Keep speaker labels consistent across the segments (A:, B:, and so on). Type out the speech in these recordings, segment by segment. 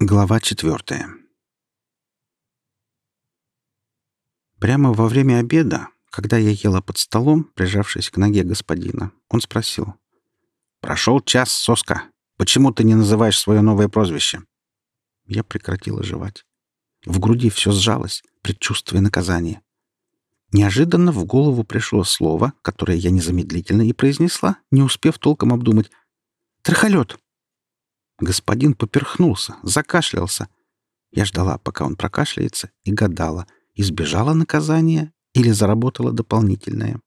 A: Глава четвертая. Прямо во время обеда, когда я ела под столом, прижавшись к ноге господина, он спросил. «Прошел час, соска. Почему ты не называешь свое новое прозвище?» Я прекратила жевать. В груди все сжалось, предчувствуя наказание. Неожиданно в голову пришло слово, которое я незамедлительно и произнесла, не успев толком обдумать. «Трахолет!» Господин поперхнулся, закашлялся. Я ждала, пока он прокашляется, и гадала, избежала наказания или заработала дополнительное.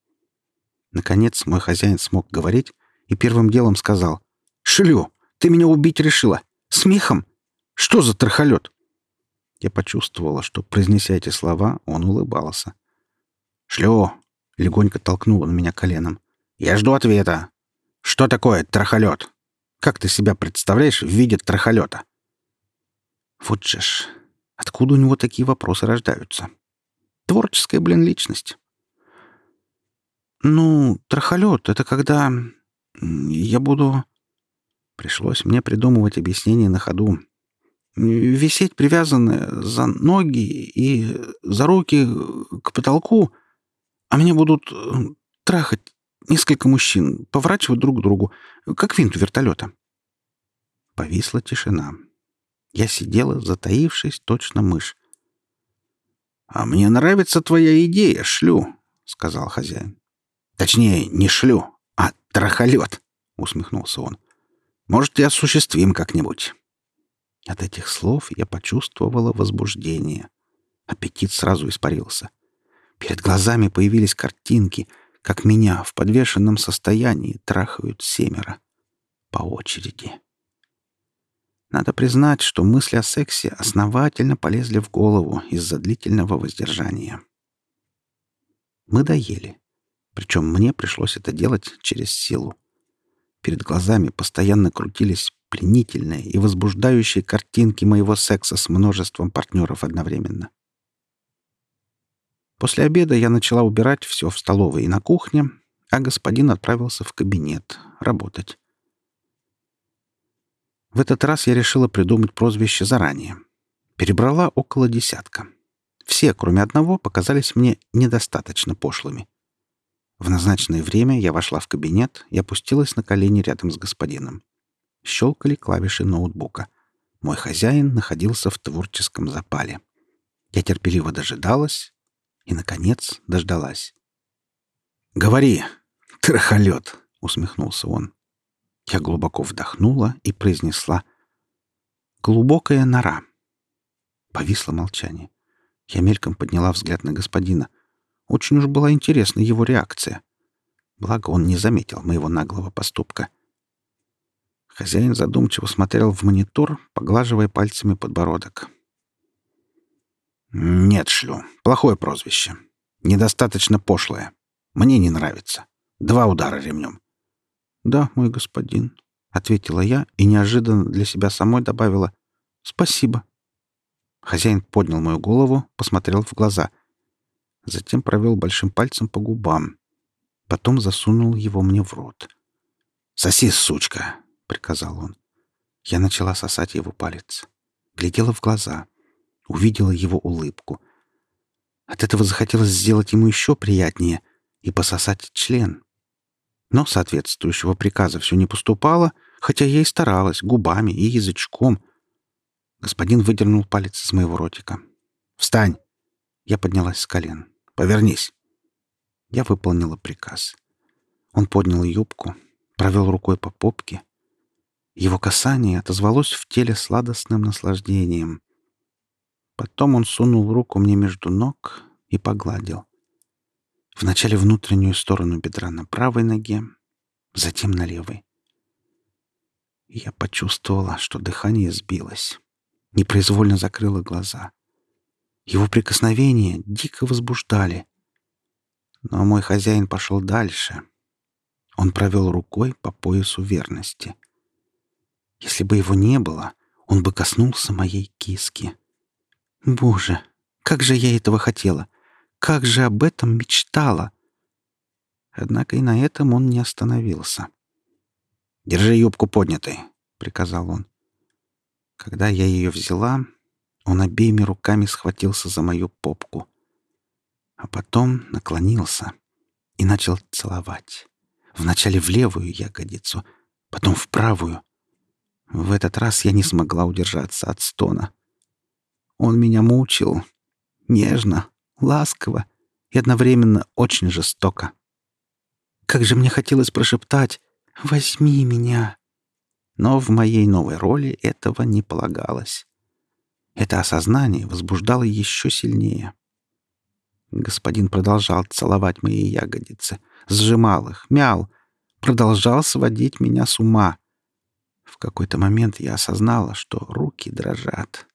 A: Наконец мой хозяин смог говорить и первым делом сказал. «Шлю! Ты меня убить решила! Смехом! Что за трахолет?» Я почувствовала, что, произнеся эти слова, он улыбался. «Шлю!» — легонько толкнул он меня коленом. «Я жду ответа. Что такое трахолет?» Как ты себя представляешь в виде трахолета? Вот же ж, откуда у него такие вопросы рождаются? Творческая, блин, личность. Ну, трахолет — это когда я буду... Пришлось мне придумывать объяснение на ходу. Висеть привязанные за ноги и за руки к потолку, а меня будут трахать Несколько мужчин поворачивают друг к другу, как винт вертолета. Повисла тишина. Я сидела, затаившись, точно мышь. «А мне нравится твоя идея, шлю», — сказал хозяин. «Точнее, не шлю, а трахолет», — усмехнулся он. «Может, и осуществим как-нибудь». От этих слов я почувствовала возбуждение. Аппетит сразу испарился. Перед глазами появились картинки — как меня в подвешенном состоянии трахают семеро. По очереди. Надо признать, что мысли о сексе основательно полезли в голову из-за длительного воздержания. Мы доели. Причем мне пришлось это делать через силу. Перед глазами постоянно крутились пленительные и возбуждающие картинки моего секса с множеством партнеров одновременно. После обеда я начала убирать все в столовой и на кухне, а господин отправился в кабинет работать. В этот раз я решила придумать прозвище заранее. Перебрала около десятка. Все, кроме одного, показались мне недостаточно пошлыми. В назначенное время я вошла в кабинет и опустилась на колени рядом с господином. Щелкали клавиши ноутбука. Мой хозяин находился в творческом запале. Я терпеливо дожидалась, и, наконец, дождалась. «Говори, трахолет!» — усмехнулся он. Я глубоко вдохнула и произнесла «Глубокая нора». Повисло молчание. Я мельком подняла взгляд на господина. Очень уж была интересна его реакция. Благо он не заметил моего наглого поступка. Хозяин задумчиво смотрел в монитор, поглаживая пальцами подбородок. «Нет, шлю. Плохое прозвище. Недостаточно пошлое. Мне не нравится. Два удара ремнем». «Да, мой господин», — ответила я и неожиданно для себя самой добавила «Спасибо». Хозяин поднял мою голову, посмотрел в глаза. Затем провел большим пальцем по губам. Потом засунул его мне в рот. «Соси, сучка!» — приказал он. Я начала сосать его палец. Глядела в глаза увидела его улыбку. От этого захотелось сделать ему еще приятнее и пососать член. Но соответствующего приказа все не поступало, хотя я и старалась губами и язычком. Господин выдернул палец из моего ротика. «Встань!» Я поднялась с колен. «Повернись!» Я выполнила приказ. Он поднял юбку, провел рукой по попке. Его касание отозвалось в теле сладостным наслаждением. Потом он сунул руку мне между ног и погладил. Вначале внутреннюю сторону бедра на правой ноге, затем на левой. Я почувствовала, что дыхание сбилось. Непроизвольно закрыла глаза. Его прикосновения дико возбуждали. Но мой хозяин пошел дальше. Он провел рукой по поясу верности. Если бы его не было, он бы коснулся моей киски. Боже, как же я этого хотела! Как же об этом мечтала! Однако и на этом он не остановился. «Держи юбку поднятой», — приказал он. Когда я ее взяла, он обеими руками схватился за мою попку, а потом наклонился и начал целовать. Вначале в левую ягодицу, потом в правую. В этот раз я не смогла удержаться от стона. Он меня мучил. Нежно, ласково и одновременно очень жестоко. Как же мне хотелось прошептать «Возьми меня!» Но в моей новой роли этого не полагалось. Это осознание возбуждало еще сильнее. Господин продолжал целовать мои ягодицы, сжимал их, мял, продолжал сводить меня с ума. В какой-то момент я осознала, что руки дрожат.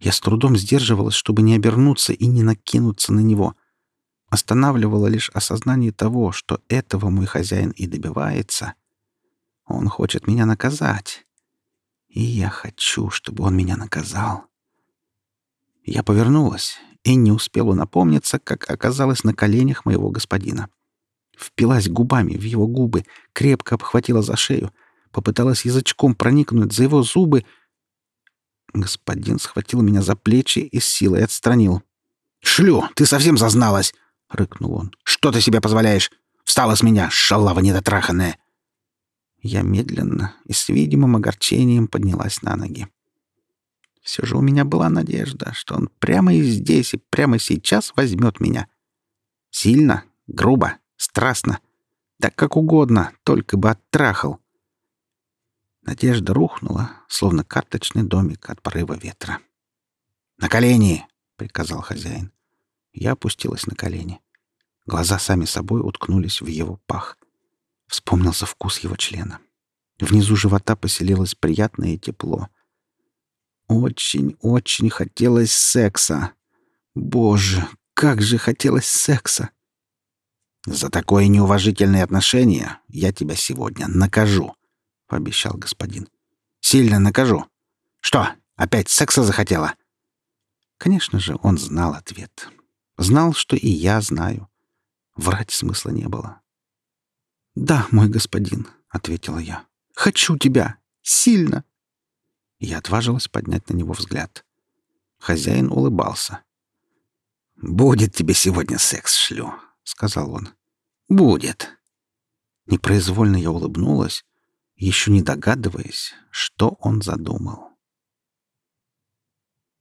A: Я с трудом сдерживалась, чтобы не обернуться и не накинуться на него. Останавливало лишь осознание того, что этого мой хозяин и добивается. Он хочет меня наказать. И я хочу, чтобы он меня наказал. Я повернулась и не успела напомниться, как оказалась на коленях моего господина. Впилась губами в его губы, крепко обхватила за шею, попыталась язычком проникнуть за его зубы. Господин схватил меня за плечи и с силой отстранил. «Шлю, ты совсем зазналась!» — рыкнул он. «Что ты себе позволяешь? Встала с меня, шалава недотраханная!» Я медленно и с видимым огорчением поднялась на ноги. Все же у меня была надежда, что он прямо и здесь, и прямо сейчас возьмет меня. Сильно, грубо, страстно. Да как угодно, только бы оттрахал. Надежда рухнула, словно карточный домик от порыва ветра. «На колени!» — приказал хозяин. Я опустилась на колени. Глаза сами собой уткнулись в его пах. Вспомнился вкус его члена. Внизу живота поселилось приятное тепло. Очень-очень хотелось секса. Боже, как же хотелось секса! «За такое неуважительное отношение я тебя сегодня накажу», — пообещал господин. «Сильно накажу. Что, опять секса захотела?» Конечно же, он знал ответ. Знал, что и я знаю. Врать смысла не было. «Да, мой господин», — ответила я. «Хочу тебя! Сильно!» Я отважилась поднять на него взгляд. Хозяин улыбался. «Будет тебе сегодня секс, шлю», — сказал он. «Будет». Непроизвольно я улыбнулась, еще не догадываясь, что он задумал.